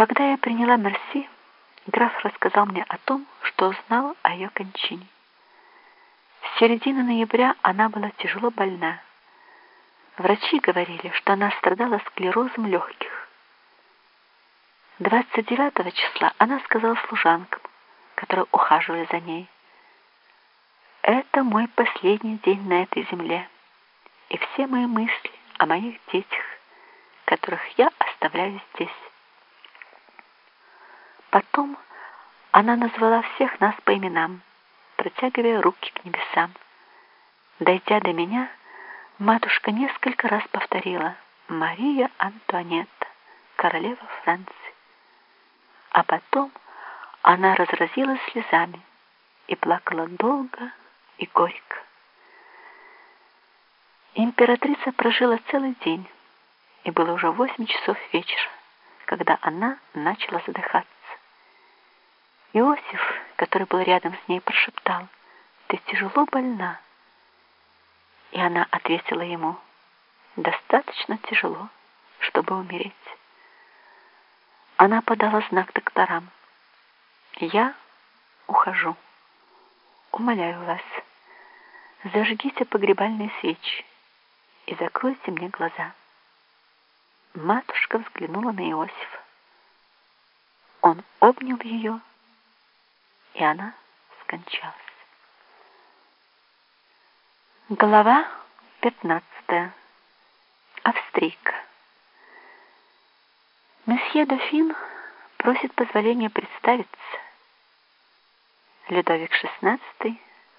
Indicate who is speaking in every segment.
Speaker 1: Когда я приняла Мерси, граф рассказал мне о том, что узнал о ее кончине. С середины ноября она была тяжело больна. Врачи говорили, что она страдала склерозом легких. 29 числа она сказала служанкам, которые ухаживали за ней, «Это мой последний день на этой земле, и все мои мысли о моих детях, которых я оставляю здесь». Потом она назвала всех нас по именам, протягивая руки к небесам. Дойдя до меня, матушка несколько раз повторила «Мария Антуанетта, королева Франции». А потом она разразилась слезами и плакала долго и горько. Императрица прожила целый день, и было уже восемь часов вечера, когда она начала задыхаться. Иосиф, который был рядом с ней, прошептал, «Ты тяжело больна». И она ответила ему, «Достаточно тяжело, чтобы умереть». Она подала знак докторам. «Я ухожу. Умоляю вас, зажгите погребальные свечи и закройте мне глаза». Матушка взглянула на Иосифа. Он обнял ее, и она скончалась. Глава 15. Австрийка. Месье Дофин просит позволения представиться. Людовик XVI,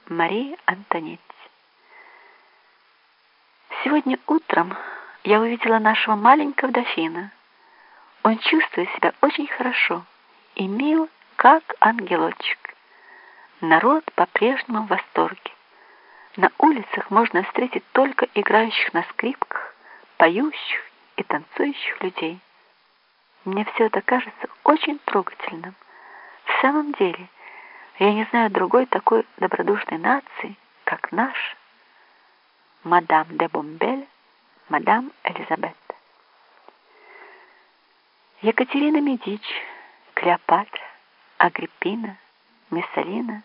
Speaker 1: Мария Антонетти. Сегодня утром я увидела нашего маленького дофина. Он чувствует себя очень хорошо и мил, как ангелочек. Народ по-прежнему в восторге. На улицах можно встретить только играющих на скрипках, поющих и танцующих людей. Мне все это кажется очень трогательным. В самом деле, я не знаю другой такой добродушной нации, как наша. Мадам де Бомбель, мадам Элизабет. Екатерина Медич, Клеопатра, Агриппина, Мессалина.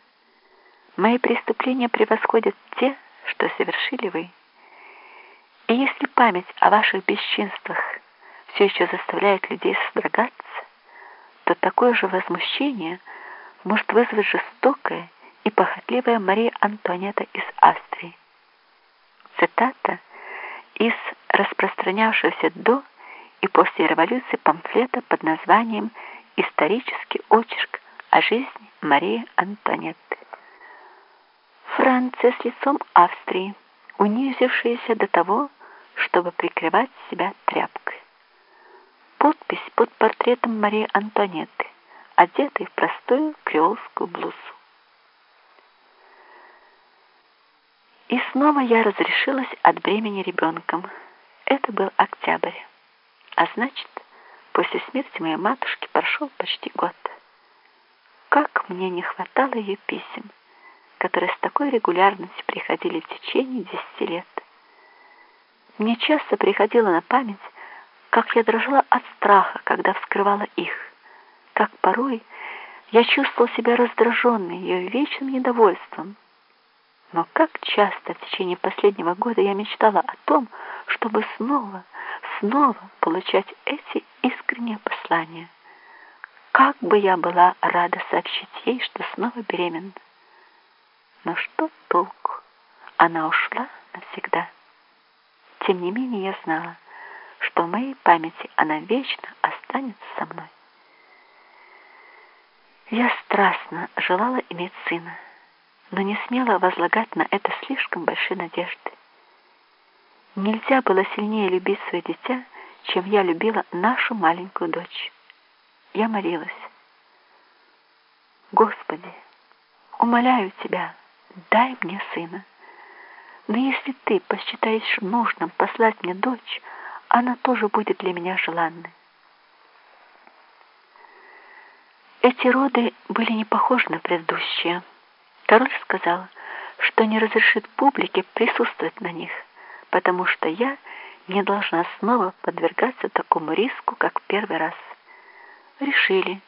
Speaker 1: Мои преступления превосходят те, что совершили вы. И если память о ваших бесчинствах все еще заставляет людей содрогаться, то такое же возмущение может вызвать жестокая и похотливая Мария Антуанетта из Австрии. Цитата из распространявшегося до и после революции памфлета под названием «Исторический очерк о жизни Марии Антуанетты. Франция с лицом Австрии, унизившаяся до того, чтобы прикрывать себя тряпкой. Подпись под портретом Марии Антуанетты, одетой в простую креолскую блузу. И снова я разрешилась от бремени ребенком. Это был октябрь. А значит, после смерти моей матушки прошел почти год. Как мне не хватало ее писем, которые с такой регулярностью приходили в течение десяти лет. Мне часто приходило на память, как я дрожала от страха, когда вскрывала их, как порой я чувствовал себя раздраженной ее вечным недовольством. Но как часто в течение последнего года я мечтала о том, чтобы снова, снова получать эти искренние послания. Как бы я была рада сообщить ей, что снова беременна. Но что толку? Она ушла навсегда. Тем не менее я знала, что в моей памяти она вечно останется со мной. Я страстно желала иметь сына, но не смела возлагать на это слишком большие надежды. Нельзя было сильнее любить свое дитя, чем я любила нашу маленькую дочь я молилась. Господи, умоляю Тебя, дай мне сына. Но если Ты посчитаешь нужным послать мне дочь, она тоже будет для меня желанной. Эти роды были не похожи на предыдущие. Король сказал, что не разрешит публике присутствовать на них, потому что я не должна снова подвергаться такому риску, как первый раз. решили,